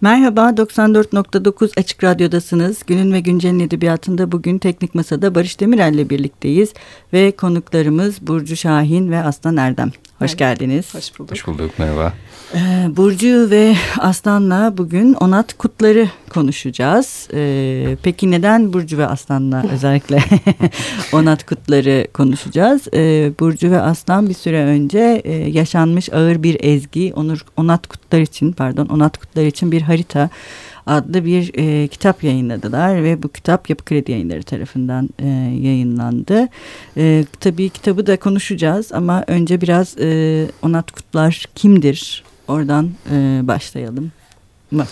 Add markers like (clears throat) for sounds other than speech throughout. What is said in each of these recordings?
Merhaba, 94.9 Açık Radyo'dasınız. Günün ve Güncel'in edebiyatında bugün Teknik Masa'da Barış Demirel ile birlikteyiz. Ve konuklarımız Burcu Şahin ve Aslan Erdem. Hoş evet. geldiniz. Hoş bulduk. Hoş bulduk, merhaba. Ee, Burcu ve Aslan'la bugün Onat Kutları konuşacağız. Ee, peki neden Burcu ve Aslan'la (laughs) özellikle (laughs) Onat Kutları konuşacağız? Ee, Burcu ve Aslan bir süre önce e, yaşanmış ağır bir ezgi Onur, Onat Kutlar için pardon Onat Kutlar için bir harita adlı bir e, kitap yayınladılar ve bu kitap Yapı Kredi Yayınları tarafından e, yayınlandı. E, tabii kitabı da konuşacağız ama önce biraz e, Onat Kutlar kimdir? Oradan e, başlayalım. (laughs)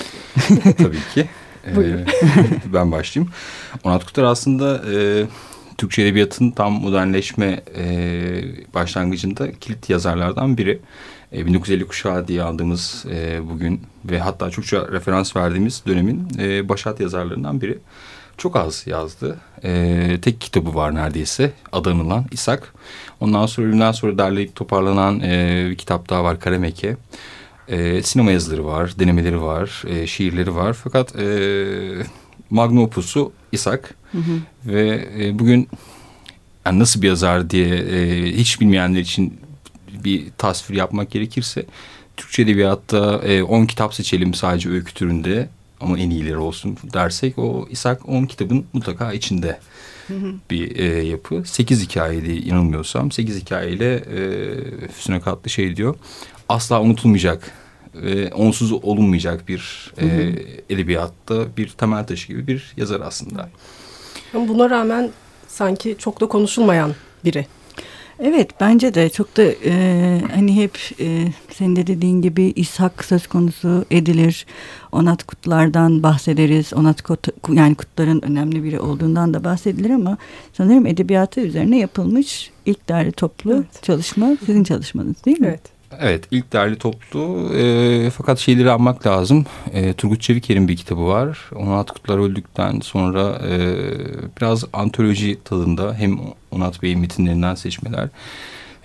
Tabii ki. Ee, (laughs) ben başlayayım. Onat Kutlar aslında e, Türkçe Edebiyat'ın tam modernleşme e, başlangıcında kilit yazarlardan biri. E, 1950 kuşağı diye aldığımız e, bugün ve hatta çokça referans verdiğimiz dönemin e, başat yazarlarından biri. Çok az yazdı. E, tek kitabı var neredeyse adanılan İshak. Ondan sonra ölümden sonra derleyip toparlanan e, bir kitap daha var Karameke. E, sinema yazıları var, denemeleri var, e, şiirleri var. Fakat e, magnum opusu İshak. Hı hı. Ve e, bugün yani nasıl bir yazar diye e, hiç bilmeyenler için bir tasvir yapmak gerekirse... Türkçe Edebiyat'ta 10 e, kitap seçelim sadece öykü türünde ama en iyileri olsun dersek o İshak 10 kitabın mutlaka içinde hı hı. bir e, yapı. 8 hikayeydi yanılmıyorsam. 8 hikayeyle e, Füsun'a katlı şey diyor. Asla unutulmayacak e, onsuz olunmayacak bir e, edebiyatta bir temel taşı gibi bir yazar aslında. Ama buna rağmen sanki çok da konuşulmayan biri. Evet bence de çok da e, hani hep e, senin de dediğin gibi İshak söz konusu edilir. Onat Kutlar'dan bahsederiz. Onat Kut, yani Kutlar'ın önemli biri olduğundan da bahsedilir ama sanırım edebiyatı üzerine yapılmış ilk derli toplu evet. çalışma sizin çalışmanız değil mi? Evet. Evet ilk derli toplu e, fakat şeyleri almak lazım. E, Turgut Çeviker'in bir kitabı var. Onat Kutlar öldükten sonra e, biraz antoloji tadında hem Onat Bey'in metinlerinden seçmeler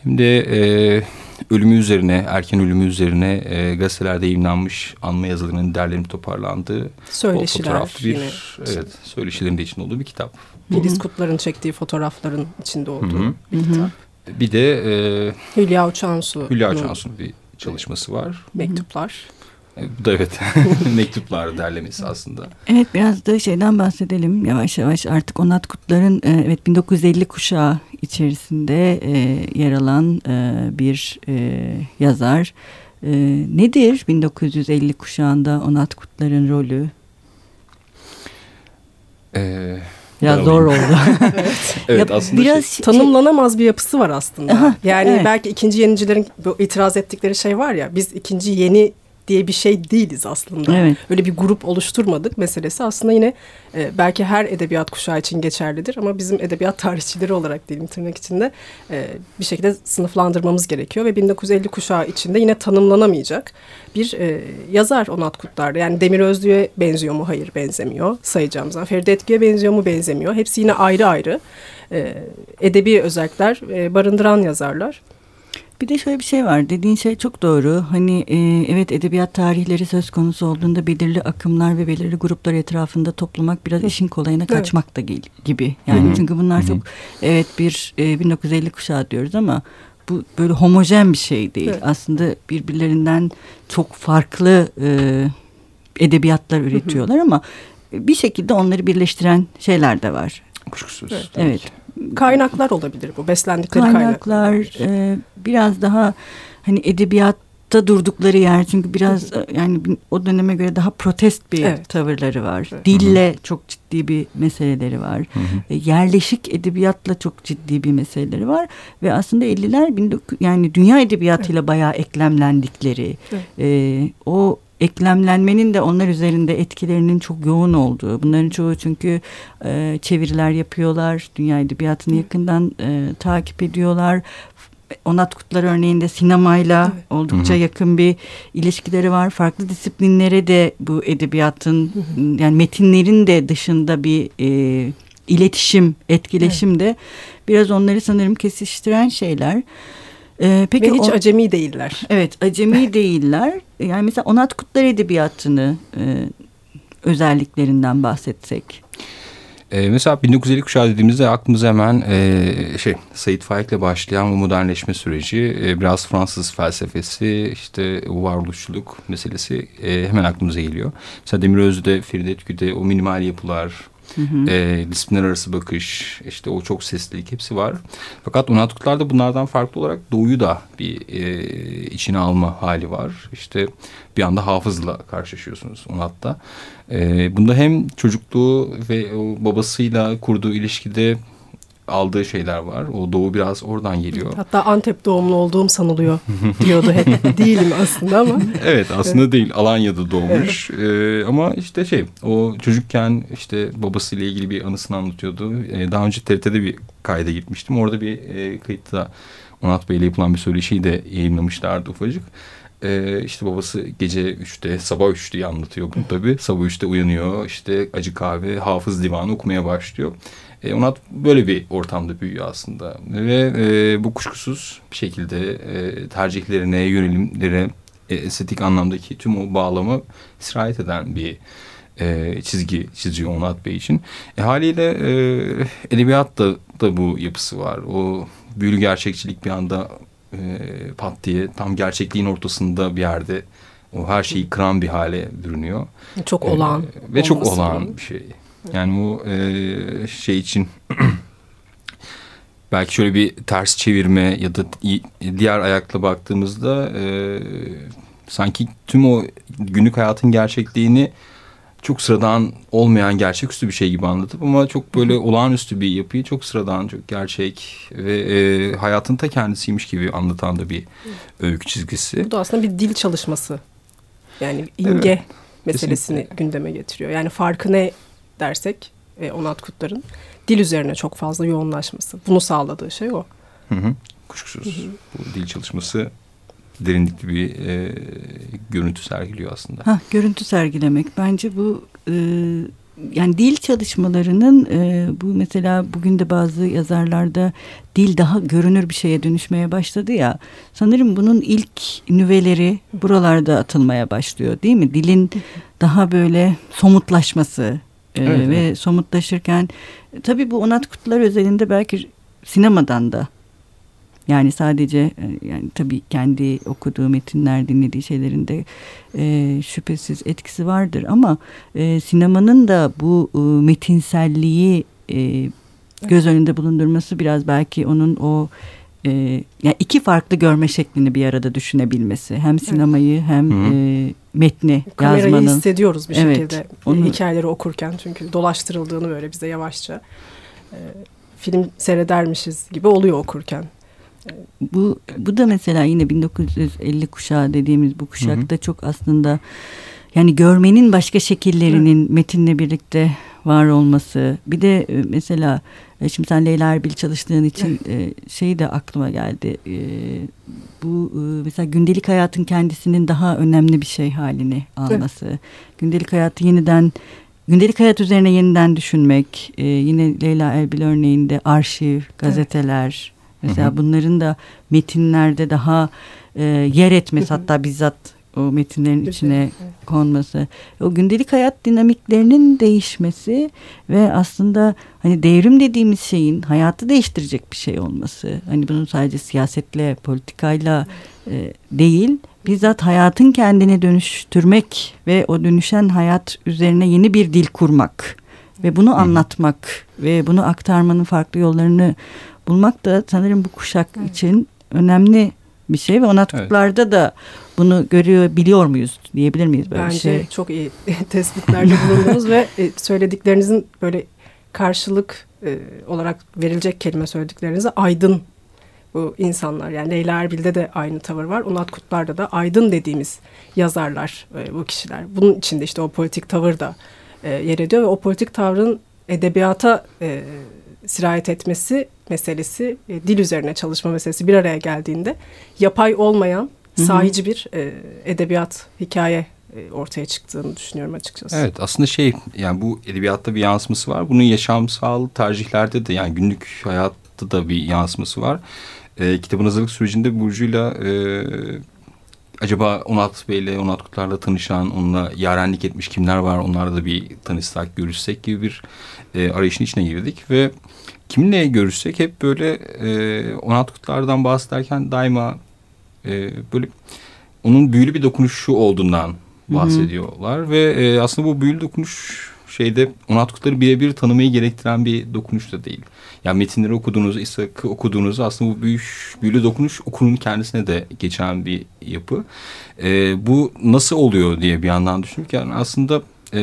hem de e, ölümü üzerine, erken ölümü üzerine e, gazetelerde yayınlanmış anma yazılarının derlenip toparlandığı Söyleşiler fotoğraflı bir, yine. evet, söyleşilerin de içinde olduğu bir kitap. Filiz Kutlar'ın çektiği fotoğrafların içinde olduğu Hı -hı. bir kitap. Bir de e, Hülya Uçansu. Hülya Uçansu'nun bir çalışması var. Mektuplar. Bu da evet (laughs) mektuplar derlemesi aslında. Evet biraz da şeyden bahsedelim yavaş yavaş artık Onat Kutlar'ın e, evet 1950 kuşağı içerisinde e, yer alan e, bir e, yazar. E, nedir 1950 kuşağında Onat Kutlar'ın rolü? Eee Biraz zor oldu. (laughs) evet. evet aslında biraz şey, tanımlanamaz bir yapısı var aslında. Yani evet. belki ikinci yenicilerin bu itiraz ettikleri şey var ya biz ikinci yeni diye bir şey değiliz aslında. Evet. Öyle bir grup oluşturmadık meselesi aslında yine e, belki her edebiyat kuşağı için geçerlidir ama bizim edebiyat tarihçileri olarak diyelim tırnak içinde e, bir şekilde sınıflandırmamız gerekiyor ve 1950 kuşağı içinde yine tanımlanamayacak bir e, yazar Onat Kutlar'da. Yani Demir Özlü'ye benziyor mu? Hayır benzemiyor sayacağım zaman. Feride Etki'ye benziyor mu? Benzemiyor. Hepsi yine ayrı ayrı e, edebi özellikler e, barındıran yazarlar. Bir de şöyle bir şey var. Dediğin şey çok doğru. Hani e, evet edebiyat tarihleri söz konusu olduğunda belirli akımlar ve belirli gruplar etrafında toplamak biraz işin kolayına kaçmak evet. da gibi. Yani Hı -hı. çünkü bunlar Hı -hı. çok evet bir e, 1950 kuşağı diyoruz ama bu böyle homojen bir şey değil. Evet. Aslında birbirlerinden çok farklı e, edebiyatlar üretiyorlar Hı -hı. ama bir şekilde onları birleştiren şeyler de var. Kuşkusuz. Evet. evet kaynaklar olabilir bu beslendikleri kaynaklar. Kaynaklar e, biraz daha hani edebiyatta durdukları yer çünkü biraz e, yani o döneme göre daha protest bir evet. tavırları var. Evet. Dille Hı -hı. çok ciddi bir meseleleri var. Hı -hı. E, yerleşik edebiyatla çok ciddi bir meseleleri var ve aslında 50'ler yani dünya edebiyatıyla evet. bayağı eklemlendikleri evet. e, o eklemlenmenin de onlar üzerinde etkilerinin çok yoğun olduğu. Bunların çoğu çünkü e, çeviriler yapıyorlar. Dünya edebiyatını yakından e, takip ediyorlar. Onat Kutlar örneğinde sinemayla evet. oldukça Hı-hı. yakın bir ilişkileri var. Farklı disiplinlere de bu edebiyatın Hı-hı. yani metinlerin de dışında bir e, iletişim, etkileşim evet. de biraz onları sanırım kesiştiren şeyler. Ee, peki Ve hiç o, acemi değiller. Evet acemi (laughs) değiller. Yani mesela Onat Kutlar Edebiyatı'nı e, özelliklerinden bahsetsek. Ee, mesela 1950 kuşağı dediğimizde aklımıza hemen e, şey Said Faik'le başlayan bu modernleşme süreci, e, biraz Fransız felsefesi, işte varoluşçuluk meselesi e, hemen aklımıza geliyor. Mesela Demir Özde, Feride Tükü'de o minimal yapılar, Hı. E, disiplinler arası bakış, işte o çok seslilik hepsi var. Fakat Unatkutlar'da bunlardan farklı olarak doğuyu da bir e, içine alma hali var. İşte bir anda hafızla karşılaşıyorsunuz Unat'ta. E, bunda hem çocukluğu ve o babasıyla kurduğu ilişkide aldığı şeyler var. O doğu biraz oradan geliyor. Hatta Antep doğumlu olduğum sanılıyor (laughs) diyordu hep. Değilim aslında ama. Evet aslında evet. değil. Alanya'da doğmuş. Evet. Ee, ama işte şey o çocukken işte babasıyla ilgili bir anısını anlatıyordu. Ee, daha önce TRT'de bir kayda gitmiştim. Orada bir e, kayıtta Onat Bey'le yapılan bir söyleşiyi de yayınlamışlardı ufacık. Ee, işte babası gece üçte sabah üç diye anlatıyor bunu tabii. Sabah üçte uyanıyor işte acı kahve hafız divanı okumaya başlıyor. E, Onat böyle bir ortamda büyüyor aslında. Ve e, bu kuşkusuz bir şekilde e, tercihlerine, yönelimlere, e, estetik anlamdaki tüm o bağlamı sirayet eden bir e, çizgi çiziyor Onat Bey için. E, haliyle e, edebiyatta da bu yapısı var. O büyülü gerçekçilik bir anda e, pat diye tam gerçekliğin ortasında bir yerde o her şeyi kıran bir hale bürünüyor. Çok olağan. E, ve çok olağan bir şey. Yani bu e, şey için (clears throat) belki şöyle bir ters çevirme ya da diğer ayakla baktığımızda e, sanki tüm o günlük hayatın gerçekliğini çok sıradan olmayan gerçeküstü bir şey gibi anlatıp ama çok böyle olağanüstü bir yapıyı çok sıradan, çok gerçek ve e, hayatın ta kendisiymiş gibi anlatan da bir öykü çizgisi. Bu da aslında bir dil çalışması. Yani imge evet, meselesini kesinlikle. gündeme getiriyor. Yani farkı ne dersek e, Onat Kutlar'ın dil üzerine çok fazla yoğunlaşması. Bunu sağladığı şey o. Hı hı. Kuşkusuz. Hı hı. Bu dil çalışması derinlikli bir e, görüntü sergiliyor aslında. Ha, görüntü sergilemek. Bence bu e, yani dil çalışmalarının e, bu mesela bugün de bazı yazarlarda dil daha görünür bir şeye dönüşmeye başladı ya. Sanırım bunun ilk nüveleri buralarda atılmaya başlıyor değil mi? Dilin daha böyle somutlaşması, ee, evet, ve evet. somutlaşırken tabii bu Onat Kutlar özelinde belki sinemadan da yani sadece e, yani tabii kendi okuduğu metinler dinlediği şeylerinde e, şüphesiz etkisi vardır ama e, sinemanın da bu e, metinselliği e, göz önünde bulundurması biraz belki onun o e, yani iki farklı görme şeklini bir arada düşünebilmesi. Hem sinemayı hem e, metni Kamerayı yazmanın. Kamerayı hissediyoruz bir evet, şekilde onu... hikayeleri okurken çünkü dolaştırıldığını böyle bize yavaşça e, film seyredermişiz gibi oluyor okurken. Bu bu da mesela yine 1950 kuşağı dediğimiz bu kuşakta hı hı. çok aslında yani görmenin başka şekillerinin hı. metinle birlikte var olması. Bir de e, mesela e, şimdi sen Leyla Erbil çalıştığın için e, şey de aklıma geldi. Bu mesela gündelik hayatın kendisinin daha önemli bir şey halini alması. Evet. Gündelik hayatı yeniden gündelik hayat üzerine yeniden düşünmek. Yine Leyla Erbil örneğinde arşiv, gazeteler. Mesela hı hı. bunların da metinlerde daha yer etmesi hatta bizzat o metinlerin içine konması, o gündelik hayat dinamiklerinin değişmesi ve aslında hani devrim dediğimiz şeyin hayatı değiştirecek bir şey olması. Hani bunun sadece siyasetle, politikayla e, değil, bizzat hayatın kendini dönüştürmek ve o dönüşen hayat üzerine yeni bir dil kurmak ve bunu anlatmak ve bunu aktarmanın farklı yollarını bulmak da sanırım bu kuşak için önemli bir şey ve Onatkutlar'da evet. da bunu görüyor biliyor muyuz diyebilir miyiz böyle Bence bir şey? çok iyi (laughs) tespitlerde bulundunuz ve e, söylediklerinizin böyle karşılık e, olarak verilecek kelime söylediklerinize aydın bu insanlar. Yani Leyla Erbil'de de aynı tavır var. Onat Kutlar'da da aydın dediğimiz yazarlar e, bu kişiler. Bunun içinde işte o politik tavır da yer ediyor ve o politik tavrın edebiyata sirayet etmesi meselesi, e, dil üzerine çalışma meselesi bir araya geldiğinde yapay olmayan sahici bir e, edebiyat, hikaye e, ortaya çıktığını düşünüyorum açıkçası. Evet aslında şey yani bu edebiyatta bir yansıması var. Bunun yaşamsal tercihlerde de yani günlük hayatta da bir yansıması var. e, kitabın hazırlık sürecinde Burcu'yla e, acaba Onat Bey'le, Onat Kutlar'la tanışan, onunla yarenlik etmiş kimler var onlarla da bir tanışsak, görüşsek gibi bir e, arayışın içine girdik ve kiminle görüşsek hep böyle e, Onat Kutlar'dan bahsederken daima e, böyle onun büyülü bir dokunuşu olduğundan bahsediyorlar. Hı hı. Ve e, aslında bu büyülü dokunuş şeyde Onat birebir tanımayı gerektiren bir dokunuş da değil. Yani metinleri okuduğunuz, İshak'ı okuduğunuz aslında bu büyük, büyülü dokunuş okurun kendisine de geçen bir yapı. E, bu nasıl oluyor diye bir yandan düşünürken aslında e,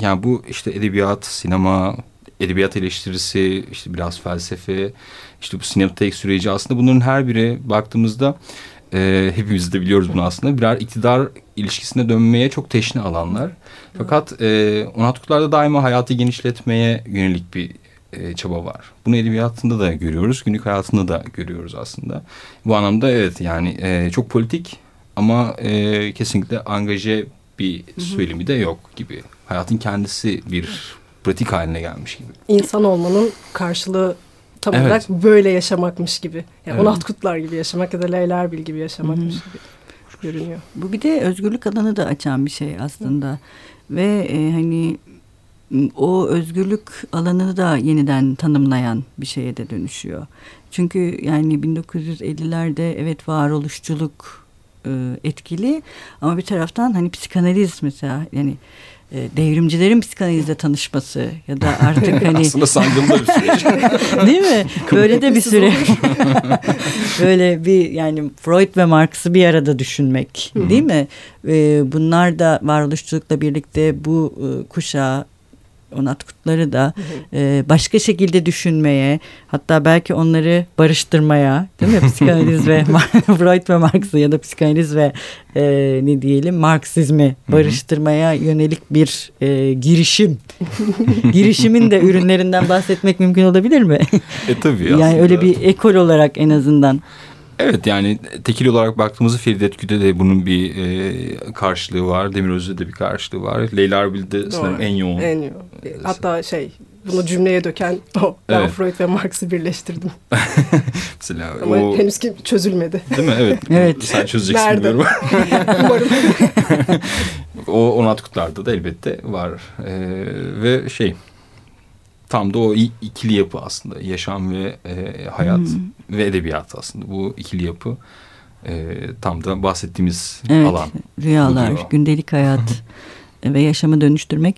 yani bu işte edebiyat, sinema, edebiyat eleştirisi, işte biraz felsefe, işte bu sinematik süreci aslında bunların her biri baktığımızda e, hepimiz de biliyoruz bunu aslında birer iktidar ilişkisine dönmeye çok teşne alanlar. Fakat e, Onat daima hayatı genişletmeye yönelik bir e, çaba var. Bunu edebiyatında da görüyoruz, günlük hayatında da görüyoruz aslında. Bu anlamda evet yani e, çok politik ama e, kesinlikle angaje bir söylemi de yok gibi. Hayatın kendisi bir pratik haline gelmiş gibi. İnsan olmanın karşılığı tam evet. olarak böyle yaşamakmış gibi. Yani evet. Onat Kutlar gibi yaşamak ya da Leyla Erbil gibi yaşamakmış Hı -hı. gibi görünüyor. Bu bir de özgürlük alanı da açan bir şey aslında. Hı. Ve e, hani o özgürlük alanını da yeniden tanımlayan bir şeye de dönüşüyor. Çünkü yani 1950'lerde evet varoluşçuluk e, etkili ama bir taraftan hani psikanaliz mesela yani devrimcilerin psikanalizle tanışması ya da artık (laughs) hani aslında sancılı bir süreç. (laughs) Değil mi? Böyle de bir süre. (laughs) Böyle bir yani Freud ve Marx'ı bir arada düşünmek, değil mi? E, bunlar da varoluşçulukla birlikte bu e, kuşağı Onat Kutlar'ı da e, başka şekilde düşünmeye hatta belki onları barıştırmaya değil mi? Psikanaliz ve (laughs) Freud ve Marx'ı ya da psikanaliz ve e, ne diyelim Marksizmi barıştırmaya yönelik bir e, girişim. (laughs) Girişimin de ürünlerinden bahsetmek mümkün olabilir mi? E tabii Yani aslında. öyle bir ekol olarak en azından. Evet yani tekil olarak baktığımızda Feridet Güde de bunun bir e, karşılığı var. Demir Özde de bir karşılığı var. Leyla Erbil'de sanırım en yoğun. En yoğun. Hatta şey bunu cümleye döken o. Ben evet. Freud ve Marx'ı birleştirdim. (laughs) Mesela Ama o... henüz ki çözülmedi. Değil mi? Evet. (laughs) evet. Sen çözeceksin Nerede? biliyorum. (laughs) Umarım. o Onat Kutlar'da da elbette var. Ee, ve şey tam da o ikili yapı aslında. Yaşam ve e, hayat hmm. ve edebiyat aslında. Bu ikili yapı e, tam da bahsettiğimiz evet, alan. Rüyalar, gündelik hayat (laughs) ve yaşamı dönüştürmek.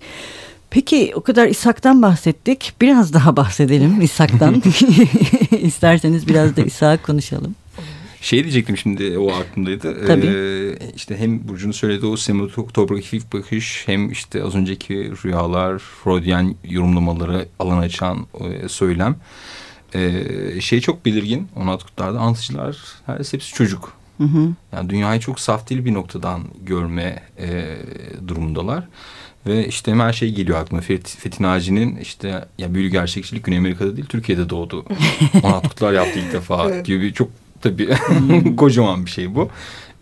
Peki o kadar İshak'tan bahsettik. Biraz daha bahsedelim İshak'tan. (laughs) (laughs) İsterseniz biraz da İshak konuşalım. Şey diyecektim şimdi o aklımdaydı. Tabii. Ee, işte hem Burcu'nun söylediği o sinematografik bakış hem işte az önceki rüyalar, Freudian yorumlamaları alan açan e, söylem. Ee, şey çok belirgin Onat Kutlar'da anlatıcılar her hepsi çocuk. Hı hı. Yani dünyayı çok saf değil bir noktadan görme e, durumundalar. Ve işte hemen şey geliyor aklıma. Fethi Naci'nin işte ya büyülü gerçekçilik Güney Amerika'da değil Türkiye'de doğdu. (laughs) Onat Kutlar yaptı ilk defa evet. gibi çok tabii (laughs) kocaman bir şey bu.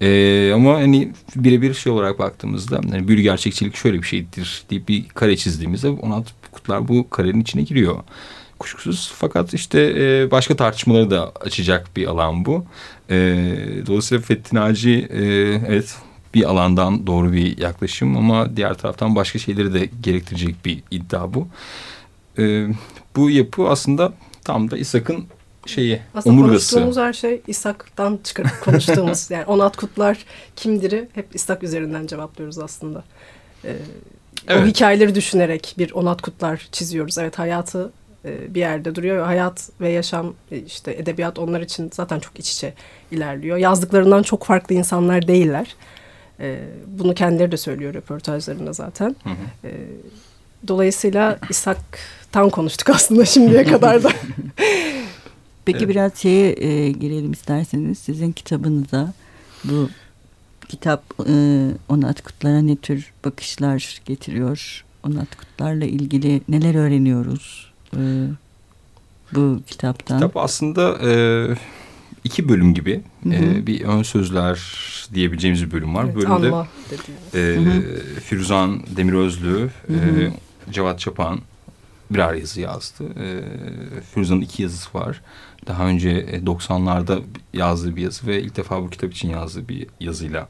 Ee, ama hani birebir şey olarak baktığımızda hani büyülü gerçekçilik şöyle bir şeydir deyip bir kare çizdiğimizde Onat Kutlar bu karenin içine giriyor. Kuşkusuz fakat işte e, başka tartışmaları da açacak bir alan bu. E, dolayısıyla Fethi Naci e, evet bir alandan doğru bir yaklaşım ama diğer taraftan başka şeyleri de gerektirecek bir iddia bu. E, bu yapı aslında tam da İshak'ın şeyi Aslında omurgası. konuştuğumuz her şey İshak'tan çıkarıp (laughs) konuştuğumuz yani Onat Kutlar kimdir'i hep İshak üzerinden cevaplıyoruz aslında. Ee, evet. O hikayeleri düşünerek bir Onat Kutlar çiziyoruz. Evet hayatı e, bir yerde duruyor. Hayat ve yaşam e, işte edebiyat onlar için zaten çok iç içe ilerliyor. Yazdıklarından çok farklı insanlar değiller. E, bunu kendileri de söylüyor röportajlarında zaten. Hı hı. Dolayısıyla İshak'tan konuştuk aslında şimdiye kadar da. (laughs) Peki evet. biraz şeye e, girelim isterseniz. Sizin kitabınıza bu kitap e, Onat Kutlar'a ne tür bakışlar getiriyor? Onat Kutlar'la ilgili neler öğreniyoruz e, bu kitaptan? Kitap aslında e, iki bölüm gibi. Hı hı. E, bir ön sözler diyebileceğimiz bir bölüm var. Evet, Bölümde e, Firuzan Demirözlü, hı hı. E, Cevat Çapan birer yazı yazdı. E, Firuza'nın iki yazısı var. Daha önce 90'larda yazdığı bir yazı ve ilk defa bu kitap için yazdığı bir yazıyla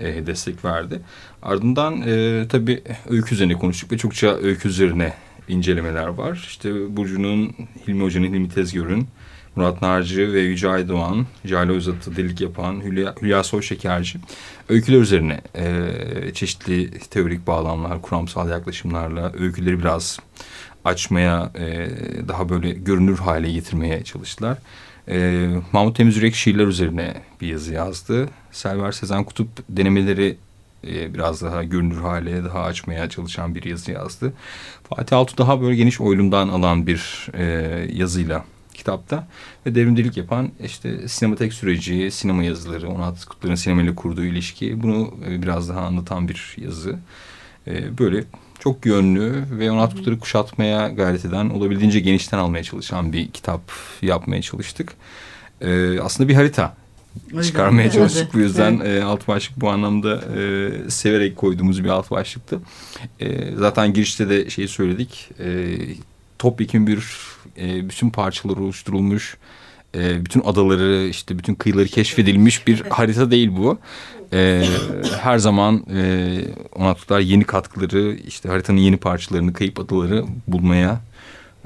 e, destek verdi. Ardından e, tabii öykü üzerine konuştuk ve çokça öykü üzerine incelemeler var. İşte Burcu'nun, Hilmi Hoca'nın, Hilmi Tezgör'ün, Murat Narcı ve Yüce Aydoğan, Jale Özat'ı delik yapan Hülya, Hülya Soyşekerci öyküler üzerine e, çeşitli teorik bağlamlar, kuramsal yaklaşımlarla öyküleri biraz açmaya, e, daha böyle görünür hale getirmeye çalıştılar. E, Mahmut Temiz Yürek şiirler üzerine bir yazı yazdı. Selver Sezen Kutup denemeleri e, biraz daha görünür hale, daha açmaya çalışan bir yazı yazdı. Fatih Altu daha böyle geniş oylumdan alan bir e, yazıyla kitapta ve devrimcilik yapan işte sinematek süreci, sinema yazıları, Onat Kutlar'ın sinemayla kurduğu ilişki bunu e, biraz daha anlatan bir yazı. E, böyle çok yönlü ve Onat Kutlar'ı kuşatmaya gayret eden, olabildiğince genişten almaya çalışan bir kitap yapmaya çalıştık. E, aslında bir harita çıkarmaya çalıştık. Evet. Bu yüzden evet. e, alt başlık bu anlamda e, severek koyduğumuz bir alt başlıktı. E, zaten girişte de şeyi söyledik. E, topyekun bir e, bütün parçalar oluşturulmuş, e, bütün adaları işte bütün kıyıları keşfedilmiş bir harita değil bu. E, her zaman e, Onatlıklar yeni katkıları işte haritanın yeni parçalarını kayıp adaları bulmaya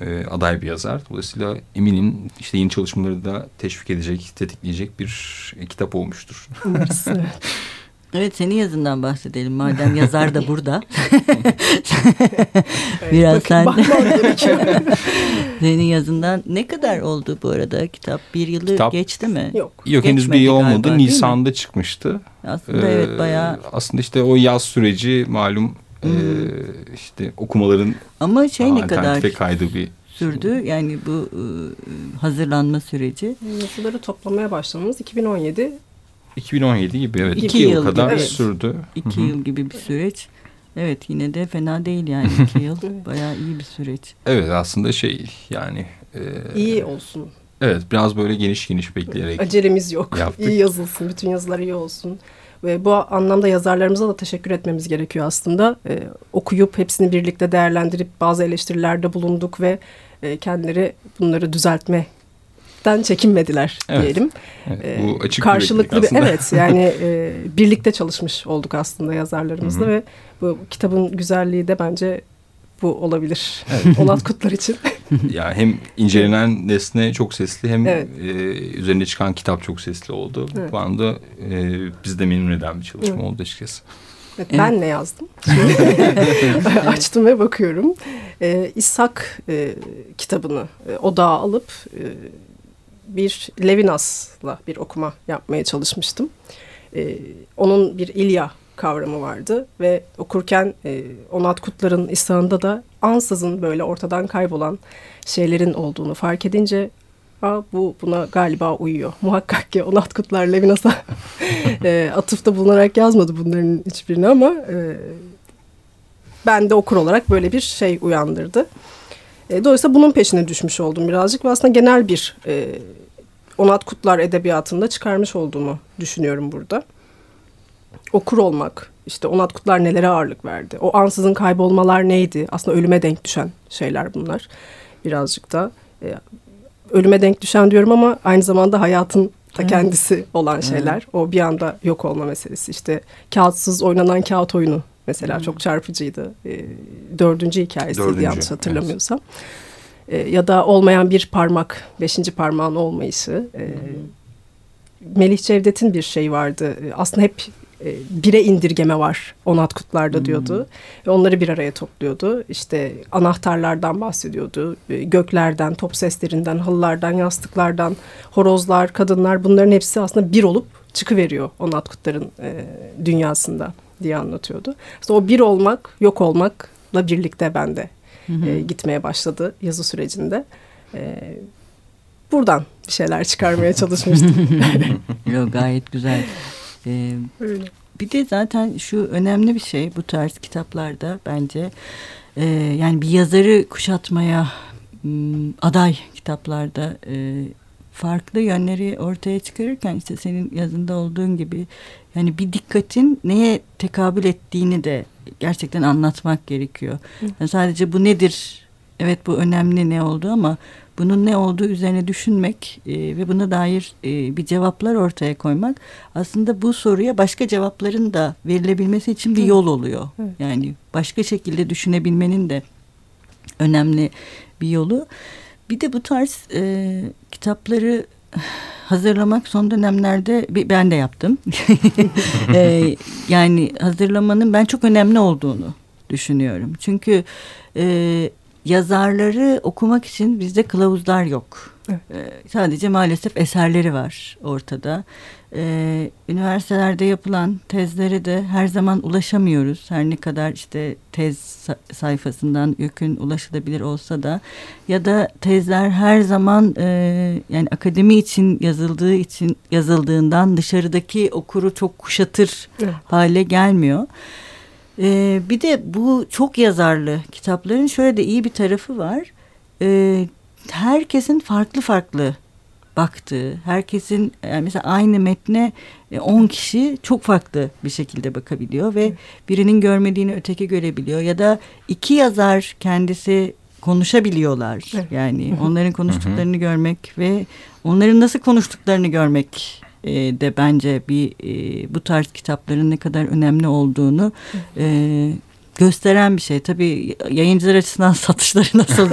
e, aday bir yazar. Dolayısıyla eminim işte yeni çalışmaları da teşvik edecek, tetikleyecek bir e, kitap olmuştur. (laughs) Evet senin yazından bahsedelim madem yazar da burada. (laughs) (laughs) Biraz sen (laughs) senin yazından ne kadar oldu bu arada kitap? Bir yılı kitap, geçti mi? Yok. Yok henüz bir yıl olmadı. Galiba, Nisan'da çıkmıştı. Aslında ee, evet bayağı. Aslında işte o yaz süreci malum hmm. e, işte okumaların Ama şey ne kadar kaydı bir sürdü. Yani bu e, hazırlanma süreci. Yazıları toplamaya başlamamız 2017 2017 gibi evet. İki, iki yıl, yıl kadar gibi, sürdü. İki Hı-hı. yıl gibi bir süreç. Evet yine de fena değil yani (laughs) iki yıl. Bayağı iyi bir süreç. Evet aslında şey yani. E, iyi olsun. Evet biraz böyle geniş geniş bekleyerek. Acelemiz yok. Yaptık. İyi yazılsın. Bütün yazılar iyi olsun. Ve bu anlamda yazarlarımıza da teşekkür etmemiz gerekiyor aslında. Ee, okuyup hepsini birlikte değerlendirip bazı eleştirilerde bulunduk ve e, kendileri bunları düzeltme den çekinmediler evet. diyelim. Evet, bu açık karşılıklı bir, evet yani (laughs) e, birlikte çalışmış olduk aslında yazarlarımızla Hı -hı. ve bu kitabın güzelliği de bence bu olabilir. Evet. Onat Kutlar için. (laughs) ya hem incelenen nesne çok sesli hem evet. e, üzerine çıkan kitap çok sesli oldu. Evet. Bu anda e, bizi de memnun eden bir çalışma evet. oldu açıkçası. Evet, evet. Ben ne yazdım? (laughs) Açtım ve bakıyorum. Ee, İshak e, kitabını e, odağa alıp e, bir Levinas'la bir okuma yapmaya çalışmıştım. Ee, onun bir İlya kavramı vardı ve okurken e, Onat Kutlar'ın İsa'nda da ansızın böyle ortadan kaybolan şeylerin olduğunu fark edince Aa, bu buna galiba uyuyor. Muhakkak ki Onat Kutlar Levinas'a (laughs) e, atıfta bulunarak yazmadı bunların hiçbirini ama e, ben de okur olarak böyle bir şey uyandırdı. E, dolayısıyla bunun peşine düşmüş oldum birazcık ve aslında genel bir e, Onat Kutlar edebiyatında çıkarmış olduğumu düşünüyorum burada. Okur olmak, işte Onat Kutlar nelere ağırlık verdi? O ansızın kaybolmalar neydi? Aslında ölüme denk düşen şeyler bunlar. Birazcık da e, ölüme denk düşen diyorum ama aynı zamanda hayatın da kendisi olan şeyler. O bir anda yok olma meselesi. İşte kağıtsız oynanan kağıt oyunu mesela hmm. çok çarpıcıydı. E, dördüncü hikayesiydi dördüncü, yanlış hatırlamıyorsam. Evet. E, ya da olmayan bir parmak, beşinci parmağın olmayışı. E, hmm. Melih Cevdet'in bir şey vardı. E, aslında hep e, bire indirgeme var Onat Kutlar'da diyordu. Hmm. Ve onları bir araya topluyordu. İşte anahtarlardan bahsediyordu. Göklerden, top seslerinden, halılardan, yastıklardan, horozlar, kadınlar bunların hepsi aslında bir olup çıkıveriyor Onat Kutlar'ın e, dünyasında diye anlatıyordu. Aslında o bir olmak, yok olmakla birlikte bende e, gitmeye başladı yazı sürecinde. E, buradan bir şeyler çıkarmaya (laughs) çalışmıştım. (laughs) Yok gayet güzel. Ee, Öyle. Bir de zaten şu önemli bir şey bu tarz kitaplarda bence e, yani bir yazarı kuşatmaya aday kitaplarda e, farklı yönleri ortaya çıkarırken işte senin yazında olduğun gibi yani bir dikkatin neye tekabül ettiğini de gerçekten anlatmak gerekiyor. Yani sadece bu nedir evet bu önemli ne oldu ama bunun ne olduğu üzerine düşünmek e, ve buna dair e, bir cevaplar ortaya koymak aslında bu soruya başka cevapların da verilebilmesi için bir yol oluyor. Evet. Yani başka şekilde düşünebilmenin de önemli bir yolu. Bir de bu tarz e, kitapları (sighs) hazırlamak son dönemlerde ben de yaptım. (laughs) e, yani hazırlamanın ben çok önemli olduğunu düşünüyorum. Çünkü e, yazarları okumak için bizde kılavuzlar yok. Evet. Ee, sadece maalesef eserleri var ortada. Ee, üniversitelerde yapılan tezlere de her zaman ulaşamıyoruz. Her ne kadar işte tez sayfasından yükün ulaşılabilir olsa da ya da tezler her zaman e, yani akademi için yazıldığı için yazıldığından dışarıdaki okuru çok kuşatır evet. hale gelmiyor. Ee, bir de bu çok yazarlı kitapların şöyle de iyi bir tarafı var. Ee, herkesin farklı farklı baktığı, herkesin yani mesela aynı metne 10 e, kişi çok farklı bir şekilde bakabiliyor ve birinin görmediğini öteki görebiliyor ya da iki yazar kendisi konuşabiliyorlar. Yani onların konuştuklarını görmek ve onların nasıl konuştuklarını görmek e, de bence bir e, bu tarz kitapların ne kadar önemli olduğunu e, gösteren bir şey. Tabii yayıncılar açısından (laughs) satışları nasıl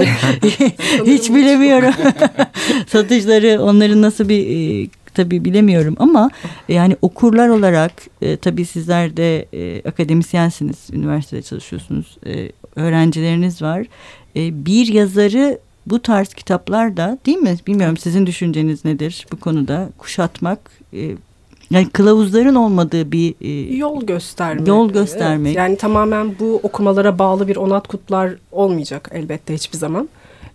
hiç bilemiyorum. (laughs) satışları onların nasıl bir e, tabii bilemiyorum ama yani okurlar olarak e, tabii sizler de e, akademisyensiniz, üniversitede çalışıyorsunuz, e, öğrencileriniz var. E, bir yazarı bu tarz kitaplar da değil mi? Bilmiyorum sizin düşünceniz nedir bu konuda? Kuşatmak e, yani kılavuzların olmadığı bir e, yol göstermek. Yol göstermek. Evet, yani tamamen bu okumalara bağlı bir onat kutlar olmayacak elbette hiçbir zaman.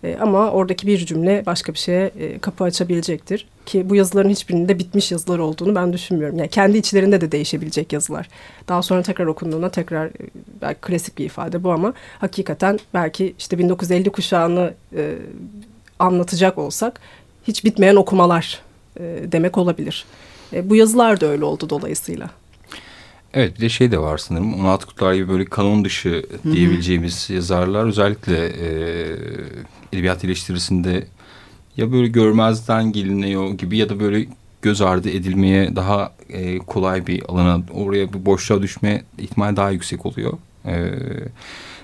E, ama oradaki bir cümle başka bir şeye e, kapı açabilecektir. Ki bu yazıların hiçbirinde bitmiş yazılar olduğunu ben düşünmüyorum. Yani kendi içlerinde de değişebilecek yazılar. Daha sonra tekrar okunduğunda tekrar e, belki klasik bir ifade bu ama hakikaten belki işte 1950 kuşağını e, anlatacak olsak hiç bitmeyen okumalar e, demek olabilir. E, bu yazılar da öyle oldu dolayısıyla. Evet bir de şey de var sanırım. Onat Kutlar gibi böyle kanon dışı diyebileceğimiz Hı -hı. yazarlar özellikle e, edebiyat eleştirisinde ya böyle görmezden geliniyor gibi ya da böyle göz ardı edilmeye daha e, kolay bir alana oraya bir boşluğa düşme ihtimali daha yüksek oluyor. E,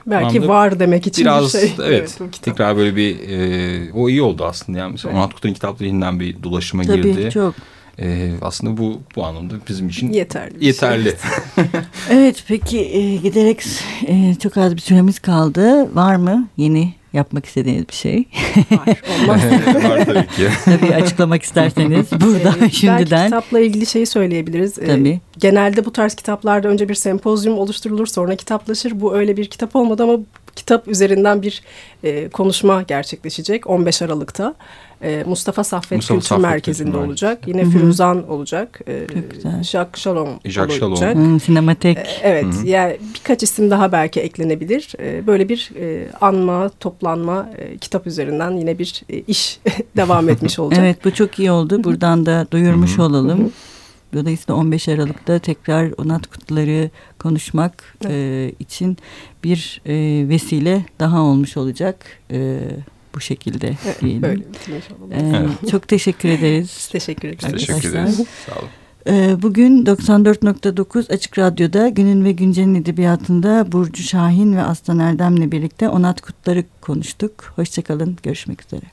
Belki var demek için biraz, bir şey. Evet, evet tekrar böyle bir e, o iyi oldu aslında yani mesela evet. Onat Kutlar'ın kitaplarından bir dolaşıma Tabii, girdi. Tabii çok. E, aslında bu bu anlamda bizim için yeterli. Yeterli. Şey. (laughs) evet peki e, giderek e, çok az bir süremiz kaldı. Var mı yeni yapmak istediğiniz bir şey? Var. (laughs) Olmaz. (laughs) Var tabii ki. tabii açıklamak isterseniz burada ee, şimdiden. Belki kitapla ilgili şeyi söyleyebiliriz. Ee, tabii. genelde bu tarz kitaplarda önce bir sempozyum oluşturulur sonra kitaplaşır. Bu öyle bir kitap olmadı ama kitap üzerinden bir e, konuşma gerçekleşecek 15 Aralık'ta. E, Mustafa Saffet Mustafa Kültür Saffet Merkezi'nde Kültür olacak. Yine Hı -hı. Firuzan olacak. E, Jacques Shalom Jacques olacak. Hı, sinematek. E, evet. Hı -hı. Yani birkaç isim daha belki eklenebilir. E, böyle bir e, anma, toplanma e, kitap üzerinden yine bir e, iş (laughs) devam etmiş olacak. evet bu çok iyi oldu. Buradan da duyurmuş Hı -hı. olalım. Hı -hı. Dolayısıyla 15 Aralık'ta tekrar onat kutları konuşmak evet. e, için bir e, vesile daha olmuş olacak. E, bu şekilde evet, diyelim. Böyle ee, Çok teşekkür ederiz. teşekkür ederiz. Teşekkür ederiz. Sağ olun. Ee, bugün 94.9 Açık Radyo'da Günün ve Güncel'in edebiyatında Burcu Şahin ve Aslan Erdem'le birlikte Onat Kutları konuştuk. Hoşçakalın, görüşmek üzere.